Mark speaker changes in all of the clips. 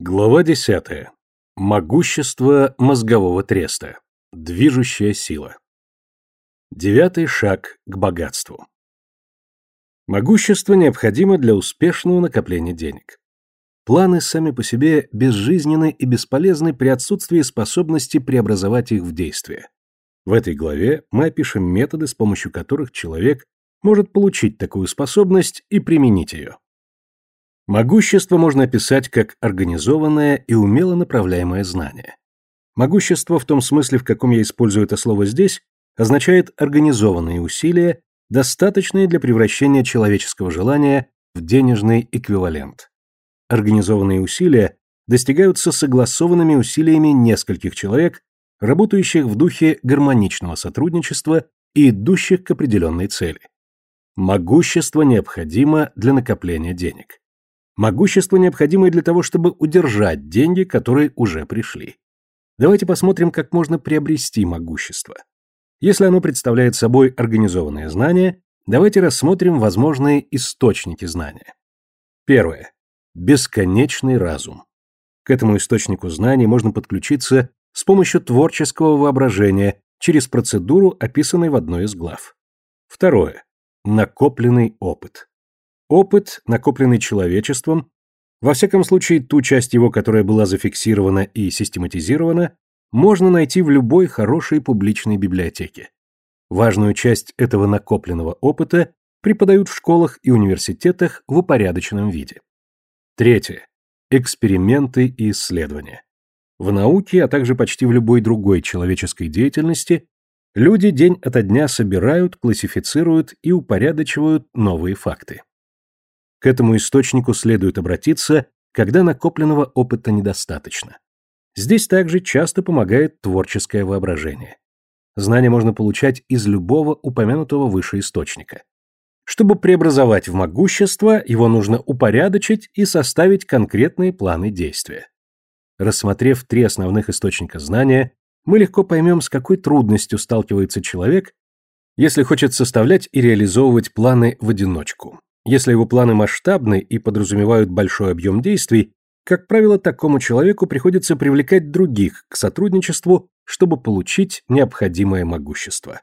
Speaker 1: Глава 10. Могущество мозгового треста. Движущая сила. Девятый шаг к богатству. Могущество необходимо для успешного накопления денег. Планы сами по себе безжизненны и бесполезны при отсутствии способности преобразовать их в действие. В этой главе мы опишем методы, с помощью которых человек может получить такую способность и применить ее. Могущество можно описать как организованное и умело направляемое знание. Могущество в том смысле, в каком я использую это слово здесь, означает организованные усилия, достаточные для превращения человеческого желания в денежный эквивалент. Организованные усилия достигаются согласованными усилиями нескольких человек, работающих в духе гармоничного сотрудничества и идущих к определенной цели. Могущество необходимо для накопления денег. Могущество необходимо и для того, чтобы удержать деньги, которые уже пришли. Давайте посмотрим, как можно приобрести могущество. Если оно представляет собой организованное знание, давайте рассмотрим возможные источники знания. Первое. Бесконечный разум. К этому источнику знаний можно подключиться с помощью творческого воображения через процедуру, описанной в одной из глав. Второе. Накопленный опыт. Опыт, накопленный человечеством, во всяком случае ту часть его, которая была зафиксирована и систематизирована, можно найти в любой хорошей публичной библиотеке. Важную часть этого накопленного опыта преподают в школах и университетах в упорядоченном виде. Третье. Эксперименты и исследования. В науке, а также почти в любой другой человеческой деятельности, люди день ото дня собирают, классифицируют и упорядочивают новые факты. К этому источнику следует обратиться, когда накопленного опыта недостаточно. Здесь также часто помогает творческое воображение. Знания можно получать из любого упомянутого выше источника. Чтобы преобразовать в могущество, его нужно упорядочить и составить конкретные планы действия. Рассмотрев три основных источника знания, мы легко поймем, с какой трудностью сталкивается человек, если хочет составлять и реализовывать планы в одиночку. Если его планы масштабны и подразумевают большой объем действий, как правило, такому человеку приходится привлекать других к сотрудничеству, чтобы получить необходимое могущество.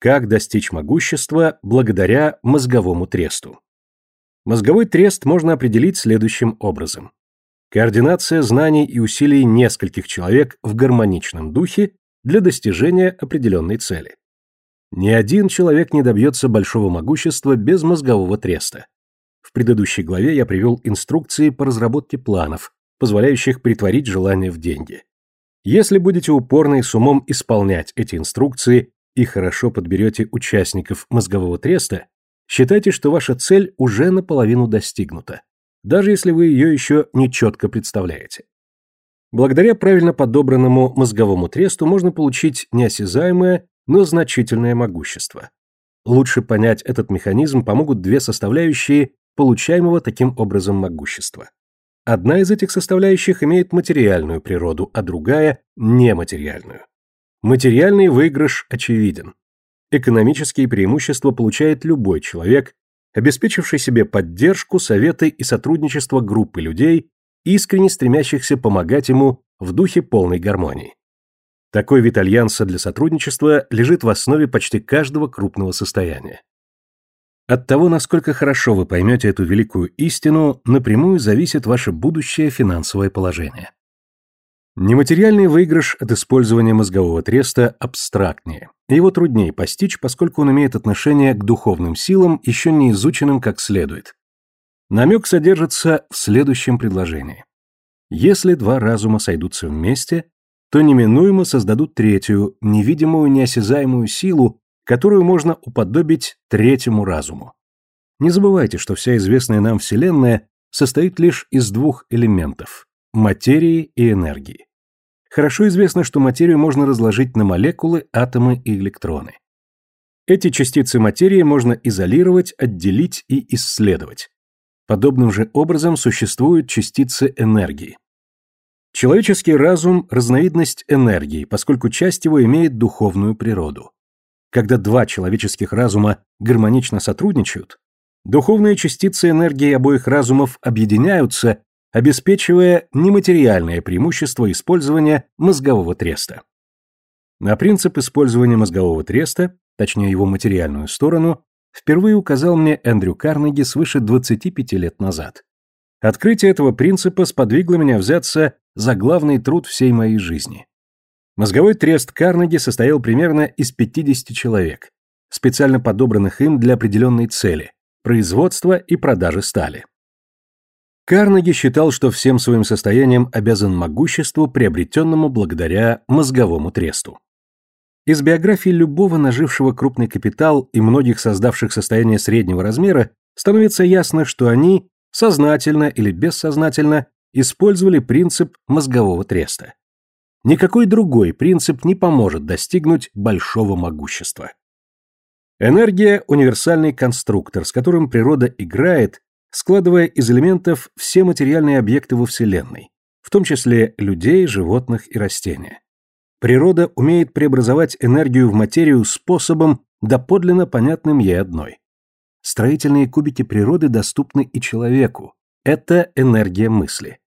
Speaker 1: Как достичь могущества благодаря мозговому тресту? Мозговой трест можно определить следующим образом. Координация знаний и усилий нескольких человек в гармоничном духе для достижения определенной цели. Ни один человек не добьется большого могущества без мозгового треста. В предыдущей главе я привел инструкции по разработке планов, позволяющих притворить желание в деньги. Если будете упорно и с умом исполнять эти инструкции и хорошо подберете участников мозгового треста, считайте, что ваша цель уже наполовину достигнута, даже если вы ее еще не четко представляете. Благодаря правильно подобранному мозговому тресту можно получить неосязаемое но значительное могущество. Лучше понять этот механизм помогут две составляющие получаемого таким образом могущества. Одна из этих составляющих имеет материальную природу, а другая – нематериальную. Материальный выигрыш очевиден. Экономические преимущества получает любой человек, обеспечивший себе поддержку, советы и сотрудничество группы людей, искренне стремящихся помогать ему в духе полной гармонии. Такой вид альянса для сотрудничества лежит в основе почти каждого крупного состояния. От того, насколько хорошо вы поймете эту великую истину, напрямую зависит ваше будущее финансовое положение. Нематериальный выигрыш от использования мозгового треста абстрактнее. Его труднее постичь, поскольку он имеет отношение к духовным силам, еще не изученным как следует. Намек содержится в следующем предложении. Если два разума сойдутся вместе, то неминуемо создадут третью, невидимую, неосязаемую силу, которую можно уподобить третьему разуму. Не забывайте, что вся известная нам Вселенная состоит лишь из двух элементов – материи и энергии. Хорошо известно, что материю можно разложить на молекулы, атомы и электроны. Эти частицы материи можно изолировать, отделить и исследовать. Подобным же образом существуют частицы энергии. Человеческий разум – разновидность энергии, поскольку часть его имеет духовную природу. Когда два человеческих разума гармонично сотрудничают, духовные частицы энергии обоих разумов объединяются, обеспечивая нематериальное преимущество использования мозгового треста. На принцип использования мозгового треста, точнее его материальную сторону, впервые указал мне Эндрю Карнеги свыше 25 лет назад. Открытие этого принципа сподвигло меня взяться за главный труд всей моей жизни. Мозговой трест Карнеги состоял примерно из 50 человек, специально подобранных им для определенной цели – производства и продажи стали. Карнеги считал, что всем своим состоянием обязан могуществу, приобретенному благодаря мозговому тресту. Из биографии любого нажившего крупный капитал и многих создавших состояние среднего размера становится ясно, что они, сознательно или бессознательно, использовали принцип мозгового треста. Никакой другой принцип не поможет достигнуть большого могущества. Энергия – универсальный конструктор, с которым природа играет, складывая из элементов все материальные объекты во Вселенной, в том числе людей, животных и растения. Природа умеет преобразовать энергию в материю способом, доподлинно понятным ей одной. Строительные кубики природы доступны и человеку. Это энергия мысли.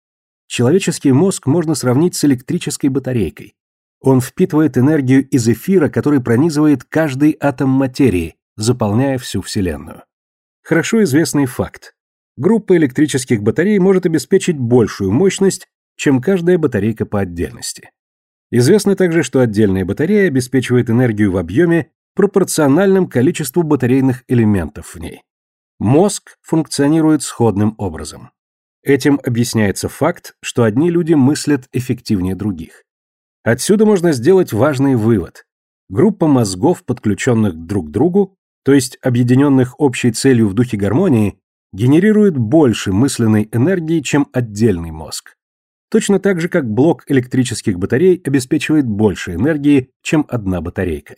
Speaker 1: Человеческий мозг можно сравнить с электрической батарейкой. Он впитывает энергию из эфира, который пронизывает каждый атом материи, заполняя всю Вселенную. Хорошо известный факт. Группа электрических батарей может обеспечить большую мощность, чем каждая батарейка по отдельности. Известно также, что отдельная батарея обеспечивает энергию в объеме, пропорциональном количеству батарейных элементов в ней. Мозг функционирует сходным образом. Этим объясняется факт, что одни люди мыслят эффективнее других. Отсюда можно сделать важный вывод. Группа мозгов, подключенных друг к другу, то есть объединенных общей целью в духе гармонии, генерирует больше мысленной энергии, чем отдельный мозг. Точно так же, как блок электрических батарей обеспечивает больше энергии, чем одна батарейка.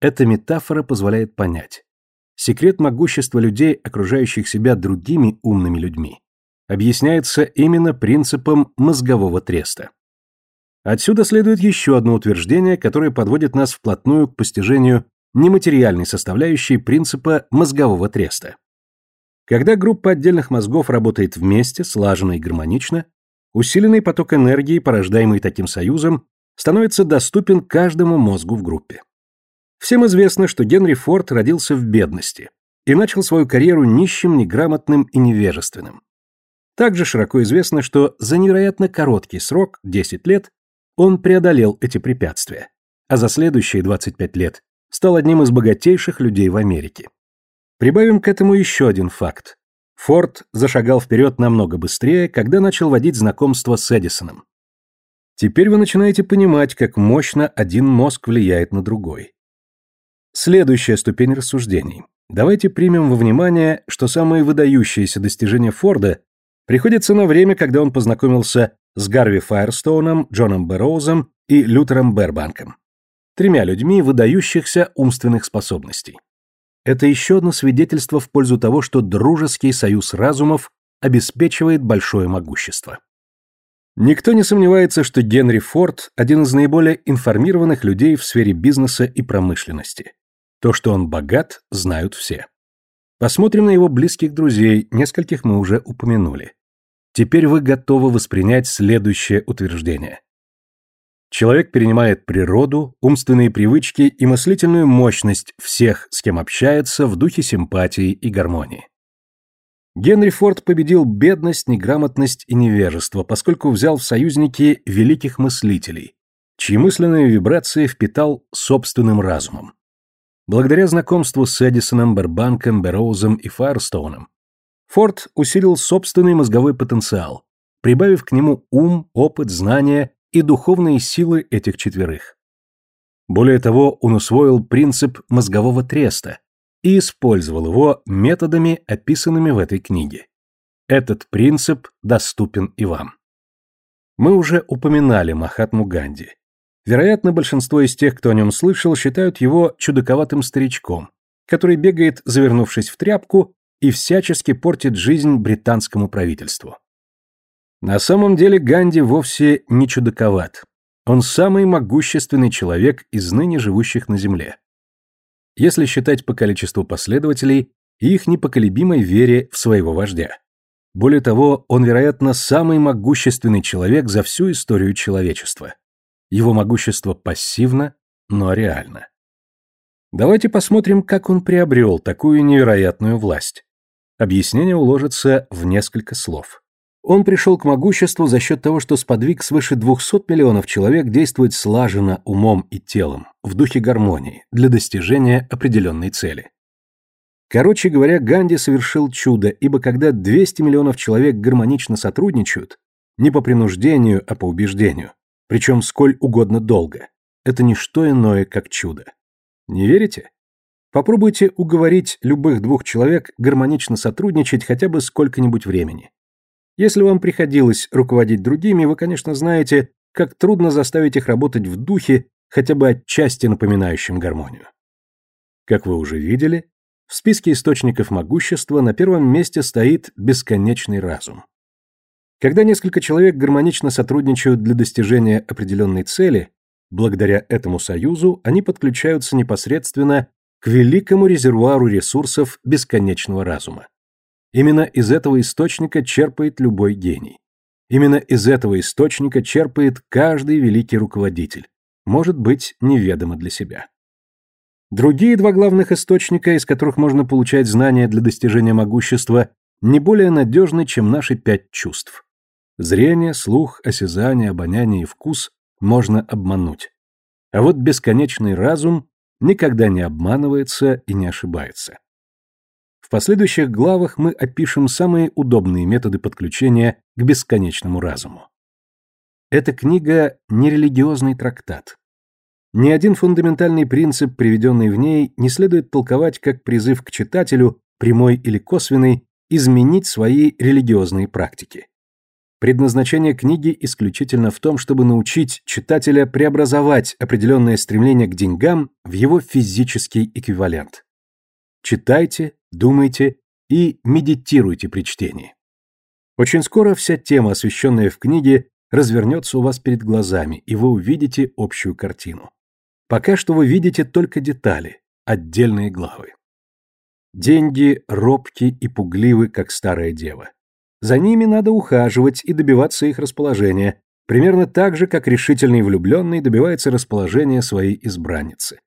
Speaker 1: Эта метафора позволяет понять. Секрет могущества людей, окружающих себя другими умными людьми, объясняется именно принципом мозгового треста. Отсюда следует еще одно утверждение, которое подводит нас вплотную к постижению нематериальной составляющей принципа мозгового треста. Когда группа отдельных мозгов работает вместе, слаженно и гармонично, Усиленный поток энергии, порождаемый таким союзом, становится доступен каждому мозгу в группе. Всем известно, что Генри Форд родился в бедности и начал свою карьеру нищим, неграмотным и невежественным. Также широко известно, что за невероятно короткий срок, 10 лет, он преодолел эти препятствия, а за следующие 25 лет стал одним из богатейших людей в Америке. Прибавим к этому еще один факт. Форд зашагал вперед намного быстрее, когда начал водить знакомство с Эдисоном. Теперь вы начинаете понимать, как мощно один мозг влияет на другой. Следующая ступень рассуждений. Давайте примем во внимание, что самые выдающиеся достижения Форда приходятся на время, когда он познакомился с Гарви Файерстоуном, Джоном Бэрроузом и Лютером Бербанком. Тремя людьми выдающихся умственных способностей. Это еще одно свидетельство в пользу того, что дружеский союз разумов обеспечивает большое могущество. Никто не сомневается, что Генри Форд – один из наиболее информированных людей в сфере бизнеса и промышленности. То, что он богат, знают все. Посмотрим на его близких друзей, нескольких мы уже упомянули. Теперь вы готовы воспринять следующее утверждение. Человек перенимает природу, умственные привычки и мыслительную мощность всех, с кем общается, в духе симпатии и гармонии. Генри Форд победил бедность, неграмотность и невежество, поскольку взял в союзники великих мыслителей, чьи мысленные вибрации впитал собственным разумом. Благодаря знакомству с Эдисоном, Бербанком, Берроузом и Файерстоуном, Форд усилил собственный мозговой потенциал, прибавив к нему ум, опыт, знания и духовные силы этих четверых. Более того, он усвоил принцип мозгового треста и использовал его методами, описанными в этой книге. Этот принцип доступен и вам. Мы уже упоминали Махатму Ганди. Вероятно, большинство из тех, кто о нем слышал, считают его чудаковатым старичком, который бегает, завернувшись в тряпку, и всячески портит жизнь британскому правительству. На самом деле Ганди вовсе не чудаковат. Он самый могущественный человек из ныне живущих на Земле. Если считать по количеству последователей и их непоколебимой вере в своего вождя. Более того, он, вероятно, самый могущественный человек за всю историю человечества. Его могущество пассивно, но реально. Давайте посмотрим, как он приобрел такую невероятную власть. Объяснение уложится в несколько слов. Он пришел к могуществу за счет того, что сподвиг свыше 200 миллионов человек действовать слаженно умом и телом, в духе гармонии, для достижения определенной цели. Короче говоря, Ганди совершил чудо, ибо когда 200 миллионов человек гармонично сотрудничают, не по принуждению, а по убеждению, причем сколь угодно долго, это не что иное, как чудо. Не верите? Попробуйте уговорить любых двух человек гармонично сотрудничать хотя бы сколько-нибудь времени. Если вам приходилось руководить другими, вы, конечно, знаете, как трудно заставить их работать в духе, хотя бы отчасти напоминающем гармонию. Как вы уже видели, в списке источников могущества на первом месте стоит бесконечный разум. Когда несколько человек гармонично сотрудничают для достижения определенной цели, Благодаря этому союзу они подключаются непосредственно к великому резервуару ресурсов бесконечного разума. Именно из этого источника черпает любой гений. Именно из этого источника черпает каждый великий руководитель, может быть, неведомо для себя. Другие два главных источника, из которых можно получать знания для достижения могущества, не более надежны, чем наши пять чувств. Зрение, слух, осязание, обоняние и вкус можно обмануть. А вот бесконечный разум никогда не обманывается и не ошибается. В последующих главах мы опишем самые удобные методы подключения к бесконечному разуму. Эта книга не религиозный трактат. Ни один фундаментальный принцип, приведенный в ней, не следует толковать как призыв к читателю, прямой или косвенный, изменить свои религиозные практики. Предназначение книги исключительно в том, чтобы научить читателя преобразовать определенное стремление к деньгам в его физический эквивалент. Читайте, думайте и медитируйте при чтении. Очень скоро вся тема, освещенная в книге, развернется у вас перед глазами, и вы увидите общую картину. Пока что вы видите только детали, отдельные главы. Деньги робки и пугливы, как старая дева. За ними надо ухаживать и добиваться их расположения, примерно так же, как решительный влюбленный добивается расположения своей избранницы.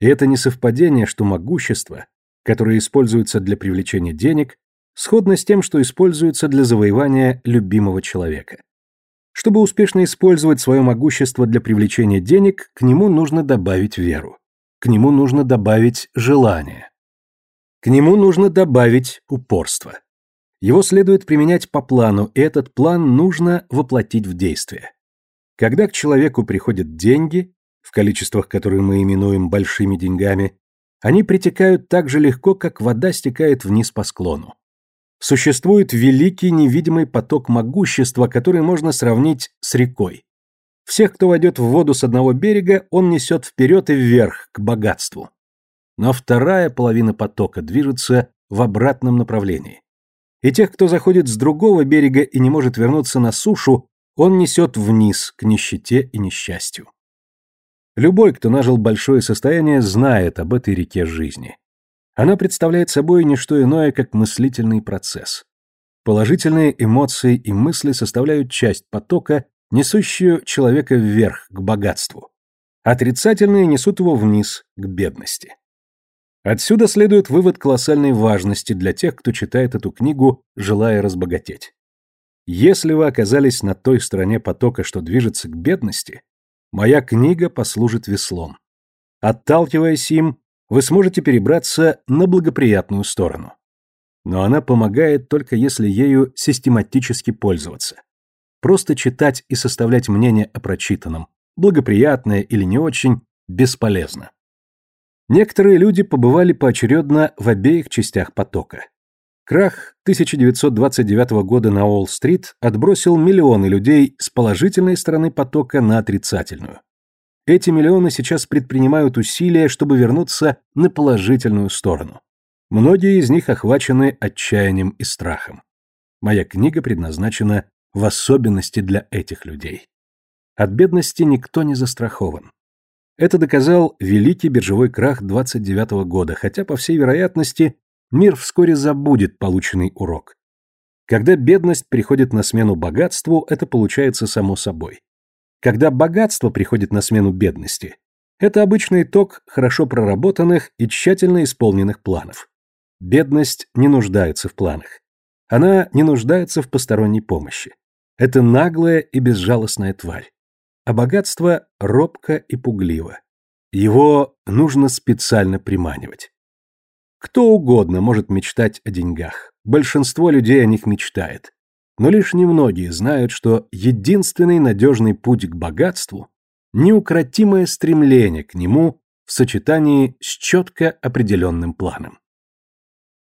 Speaker 1: И это не совпадение, что могущество, которое используется для привлечения денег, сходно с тем, что используется для завоевания любимого человека. Чтобы успешно использовать свое могущество для привлечения денег, к нему нужно добавить веру. К нему нужно добавить желание. К нему нужно добавить упорство. Его следует применять по плану, и этот план нужно воплотить в действие. Когда к человеку приходят деньги, в количествах, которые мы именуем большими деньгами, они притекают так же легко, как вода стекает вниз по склону. Существует великий невидимый поток могущества, который можно сравнить с рекой. Всех, кто войдет в воду с одного берега, он несет вперед и вверх, к богатству. Но вторая половина потока движется в обратном направлении и тех, кто заходит с другого берега и не может вернуться на сушу, он несет вниз, к нищете и несчастью. Любой, кто нажил большое состояние, знает об этой реке жизни. Она представляет собой не что иное, как мыслительный процесс. Положительные эмоции и мысли составляют часть потока, несущую человека вверх, к богатству. Отрицательные несут его вниз, к бедности. Отсюда следует вывод колоссальной важности для тех, кто читает эту книгу, желая разбогатеть. Если вы оказались на той стороне потока, что движется к бедности, моя книга послужит веслом. Отталкиваясь им, вы сможете перебраться на благоприятную сторону. Но она помогает только если ею систематически пользоваться. Просто читать и составлять мнение о прочитанном, благоприятное или не очень, бесполезно. Некоторые люди побывали поочередно в обеих частях потока. Крах 1929 года на Уолл-стрит отбросил миллионы людей с положительной стороны потока на отрицательную. Эти миллионы сейчас предпринимают усилия, чтобы вернуться на положительную сторону. Многие из них охвачены отчаянием и страхом. Моя книга предназначена в особенности для этих людей. От бедности никто не застрахован. Это доказал великий биржевой крах 29 года, хотя, по всей вероятности, мир вскоре забудет полученный урок. Когда бедность приходит на смену богатству, это получается само собой. Когда богатство приходит на смену бедности, это обычный итог хорошо проработанных и тщательно исполненных планов. Бедность не нуждается в планах. Она не нуждается в посторонней помощи. Это наглая и безжалостная тварь. А богатство робко и пугливо. Его нужно специально приманивать. Кто угодно может мечтать о деньгах. Большинство людей о них мечтает. Но лишь немногие знают, что единственный надежный путь к богатству – неукротимое стремление к нему в сочетании с четко определенным планом.